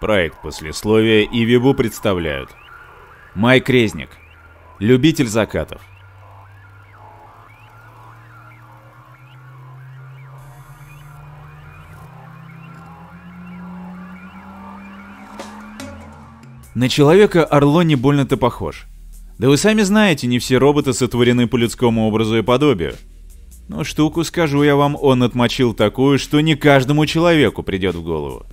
Проект послесловия и Вибу представляют. Майк Резник. Любитель закатов. На человека Орло не больно-то похож. Да вы сами знаете, не все роботы сотворены по людскому образу и подобию. Но штуку, скажу я вам, он отмочил такую, что не каждому человеку придет в голову.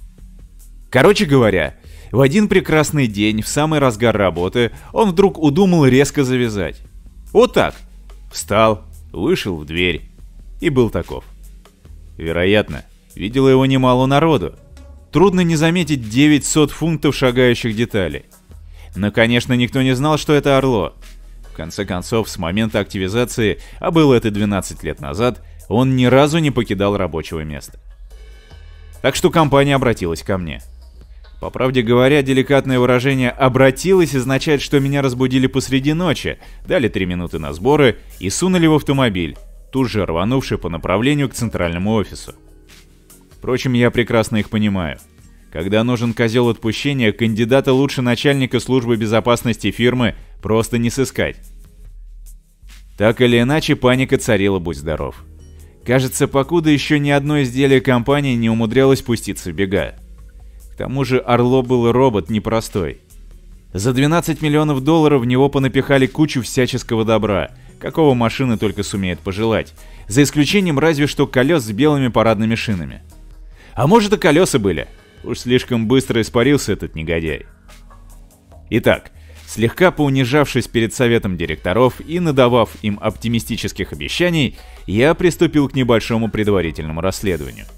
Короче говоря, в один прекрасный день, в самый разгар работы, он вдруг удумал резко завязать. Вот так. Встал, вышел в дверь и был таков. Вероятно, видело его немало народу. Трудно не заметить 900 фунтов шагающих деталей. Но, конечно, никто не знал, что это Орло. В конце концов, с момента активизации, а было это 12 лет назад, он ни разу не покидал рабочего места. Так что компания обратилась ко мне. По правде говоря, деликатное выражение «обратилась» означает, что меня разбудили посреди ночи, дали три минуты на сборы и сунули в автомобиль, тут же рванувший по направлению к центральному офису. Впрочем, я прекрасно их понимаю. Когда нужен козел отпущения, кандидата лучше начальника службы безопасности фирмы просто не сыскать. Так или иначе, паника царила, будь здоров. Кажется, покуда еще ни одно изделие компании не умудрялось пуститься в бега. К тому же Орло был робот непростой. За 12 миллионов долларов в него понапихали кучу всяческого добра, какого машины только сумеет пожелать, за исключением разве что колес с белыми парадными шинами. А может и колеса были, уж слишком быстро испарился этот негодяй. Итак, слегка поунижавшись перед советом директоров и надавав им оптимистических обещаний, я приступил к небольшому предварительному расследованию –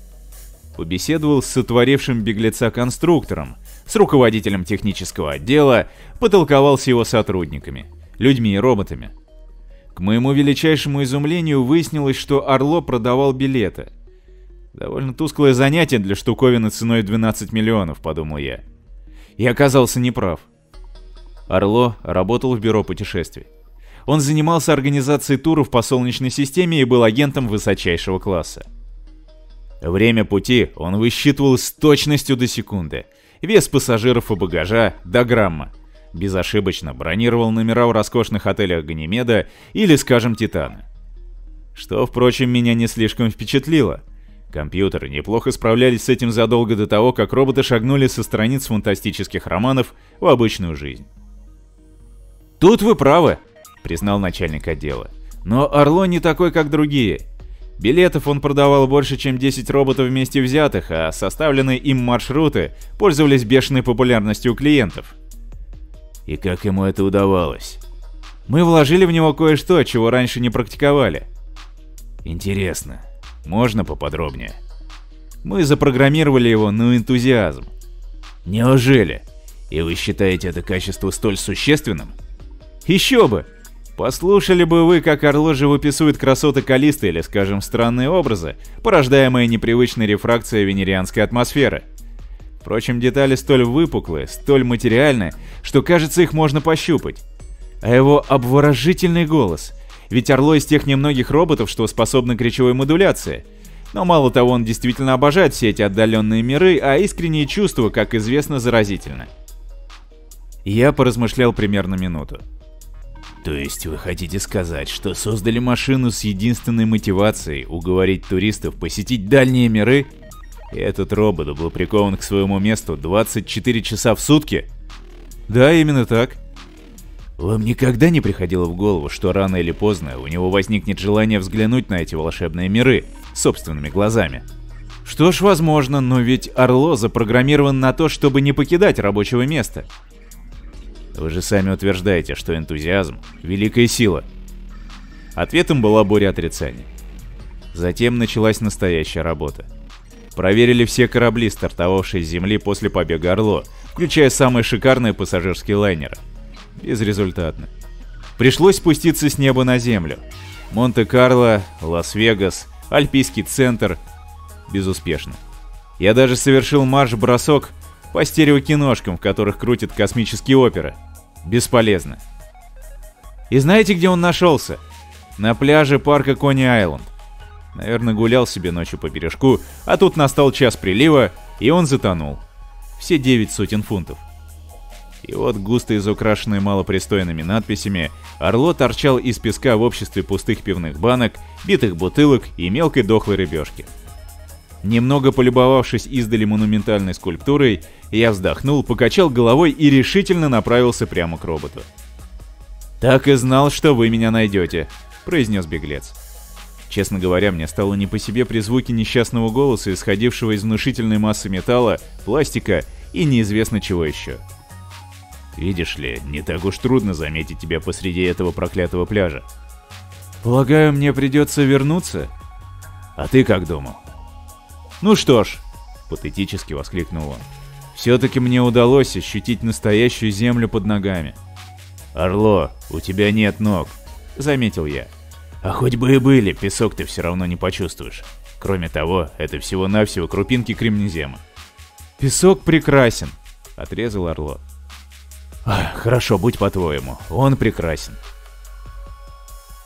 побеседовал с сотворившим беглеца конструктором, с руководителем технического отдела, потолковал с его сотрудниками, людьми и роботами. К моему величайшему изумлению выяснилось, что Орло продавал билеты. Довольно тусклое занятие для штуковины ценой 12 миллионов, подумал я. И оказался неправ. Орло работал в бюро путешествий. Он занимался организацией туров по Солнечной системе и был агентом высочайшего класса. Время пути он высчитывал с точностью до секунды. Вес пассажиров и багажа до грамма. Безошибочно бронировал номера в роскошных отелях Ганимеда или, скажем, Титана. Что, впрочем, меня не слишком впечатлило. Компьютеры неплохо справлялись с этим задолго до того, как роботы шагнули со страниц фантастических романов в обычную жизнь. «Тут вы правы», — признал начальник отдела. «Но Орло не такой, как другие. Билетов он продавал больше, чем 10 роботов вместе взятых, а составленные им маршруты пользовались бешеной популярностью у клиентов. И как ему это удавалось? Мы вложили в него кое-что, чего раньше не практиковали. Интересно, можно поподробнее? Мы запрограммировали его на энтузиазм. Неужели? И вы считаете это качество столь существенным? Еще бы! Послушали бы вы, как Орло живописует красоты Калиста или, скажем, странные образы, порождаемые непривычной рефракцией венерианской атмосферы. Впрочем, детали столь выпуклые, столь материальные, что кажется их можно пощупать. А его обворожительный голос. Ведь Орло из тех немногих роботов, что способны к речевой модуляции. Но мало того, он действительно обожает все эти отдаленные миры, а искренние чувства, как известно, заразительны. Я поразмышлял примерно минуту. То есть вы хотите сказать, что создали машину с единственной мотивацией уговорить туристов посетить дальние миры? И этот робот был прикован к своему месту 24 часа в сутки? Да, именно так. Вам никогда не приходило в голову, что рано или поздно у него возникнет желание взглянуть на эти волшебные миры собственными глазами? Что ж, возможно, но ведь Орло запрограммирован на то, чтобы не покидать рабочего места. Вы же сами утверждаете, что энтузиазм — великая сила. Ответом была буря отрицаний. Затем началась настоящая работа. Проверили все корабли, стартовавшие с Земли после побега Орло, включая самые шикарные пассажирские лайнеры. Безрезультатно. Пришлось спуститься с неба на Землю. Монте-Карло, Лас-Вегас, Альпийский центр. Безуспешно. Я даже совершил марш-бросок по стереокиношкам, в которых крутят космические оперы. Бесполезно. И знаете, где он нашелся? На пляже парка Кони-Айленд. Наверное, гулял себе ночью по бережку, а тут настал час прилива, и он затонул. все девять сотен фунтов. И вот густо изукрашенный малопристойными надписями, Орло торчал из песка в обществе пустых пивных банок, битых бутылок и мелкой дохлой рыбешки. Немного полюбовавшись издали монументальной скульптурой, я вздохнул, покачал головой и решительно направился прямо к роботу. «Так и знал, что вы меня найдете», — произнес беглец. Честно говоря, мне стало не по себе при звуке несчастного голоса, исходившего из внушительной массы металла, пластика и неизвестно чего еще. Видишь ли, не так уж трудно заметить тебя посреди этого проклятого пляжа. Полагаю, мне придется вернуться? А ты как думал? Ну что ж, патетически воскликнул он. Все-таки мне удалось ощутить настоящую землю под ногами. Орло, у тебя нет ног, заметил я. А хоть бы и были, песок ты все равно не почувствуешь. Кроме того, это всего-навсего крупинки кремнезема. «Песок прекрасен», — отрезал Орло. «Хорошо, будь по-твоему, он прекрасен».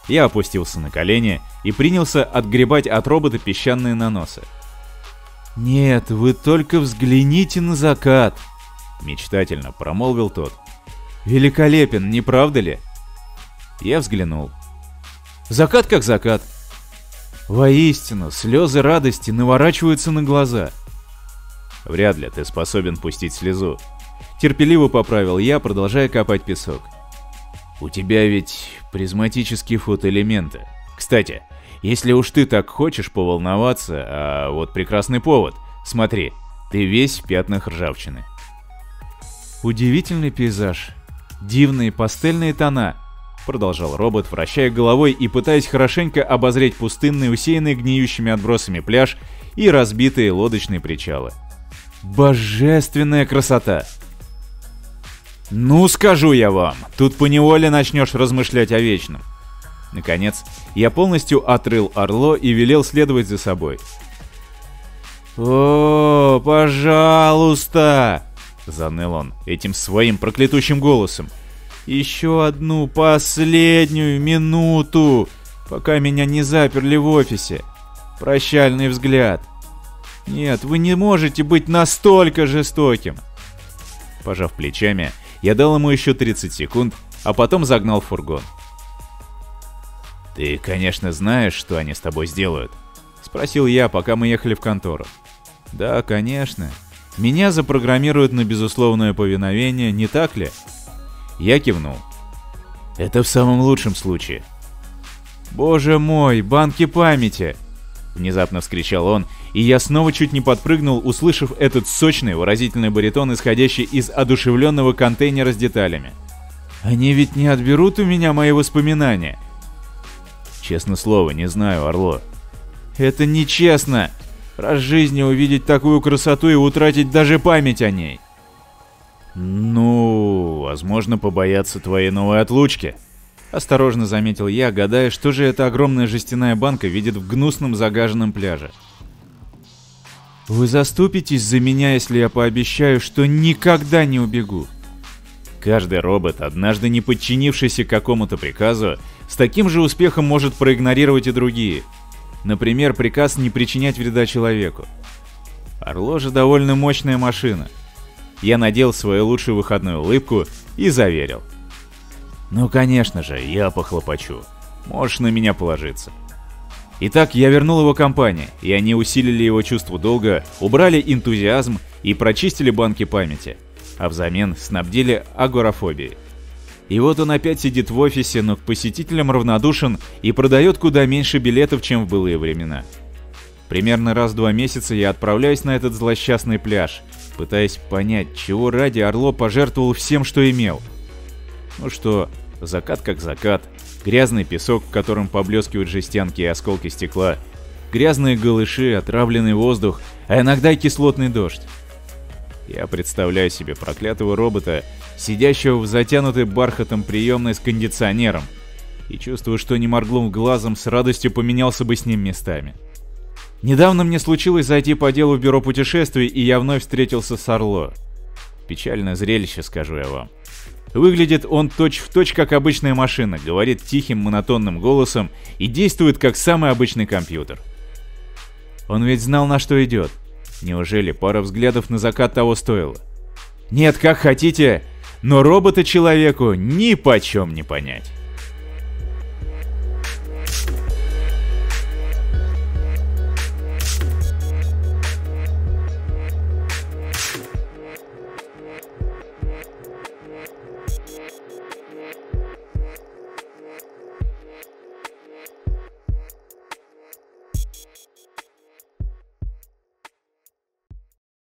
Я опустился на колени и принялся отгребать от робота песчаные наносы. «Нет, вы только взгляните на закат!» Мечтательно промолвил тот. «Великолепен, не правда ли?» Я взглянул. «Закат как закат!» Воистину, слезы радости наворачиваются на глаза. Вряд ли ты способен пустить слезу, Терпеливо поправил я, продолжая копать песок. У тебя ведь призматические фотоэлементы. Кстати, если уж ты так хочешь поволноваться, а вот прекрасный повод. Смотри, ты весь в пятнах ржавчины. Удивительный пейзаж. Дивные пастельные тона, продолжал робот, вращая головой и пытаясь хорошенько обозреть пустынный, усеянный гниющими отбросами пляж и разбитые лодочные причалы. Божественная красота! «Ну, скажу я вам, тут поневоле начнешь размышлять о вечном». Наконец, я полностью отрыл Орло и велел следовать за собой. «О, пожалуйста!» — заныл он этим своим проклятущим голосом. «Еще одну последнюю минуту, пока меня не заперли в офисе. Прощальный взгляд. Нет, вы не можете быть настолько жестоким!» Пожав плечами, я дал ему еще 30 секунд, а потом загнал фургон. «Ты, конечно, знаешь, что они с тобой сделают?» — спросил я, пока мы ехали в контору. «Да, конечно. Меня запрограммируют на безусловное повиновение, не так ли?» Я кивнул. «Это в самом лучшем случае». «Боже мой, банки памяти!» Внезапно вскричал он, и я снова чуть не подпрыгнул, услышав этот сочный, выразительный баритон, исходящий из одушевленного контейнера с деталями. «Они ведь не отберут у меня мои воспоминания?» «Честно слово, не знаю, Орло». «Это нечестно! Раз в жизни увидеть такую красоту и утратить даже память о ней!» «Ну, возможно, побояться твоей новой отлучки», Осторожно заметил я, гадая, что же эта огромная жестяная банка видит в гнусном загаженном пляже. «Вы заступитесь за меня, если я пообещаю, что никогда не убегу?» Каждый робот, однажды не подчинившийся какому-то приказу, с таким же успехом может проигнорировать и другие. Например, приказ не причинять вреда человеку. Орло же довольно мощная машина. Я надел свою лучшую выходную улыбку и заверил – ну, конечно же, я похлопочу. Можешь на меня положиться. Итак, я вернул его компании, и они усилили его чувство долга, убрали энтузиазм и прочистили банки памяти, а взамен снабдили агорафобией. И вот он опять сидит в офисе, но к посетителям равнодушен и продает куда меньше билетов, чем в былые времена. Примерно раз в два месяца я отправляюсь на этот злосчастный пляж, пытаясь понять, чего ради Орло пожертвовал всем, что имел – ну что, закат как закат, грязный песок, в котором поблескивают жестянки и осколки стекла, грязные голыши, отравленный воздух, а иногда и кислотный дождь. Я представляю себе проклятого робота, сидящего в затянутой бархатом приемной с кондиционером, и чувствую, что не моргнув глазом, с радостью поменялся бы с ним местами. Недавно мне случилось зайти по делу в бюро путешествий, и я вновь встретился с Орло. Печальное зрелище, скажу я вам. Выглядит он точь-в-точь точь как обычная машина, говорит тихим монотонным голосом и действует как самый обычный компьютер. Он ведь знал, на что идет. Неужели пара взглядов на закат того стоила? Нет, как хотите, но робота человеку ни почем не понять.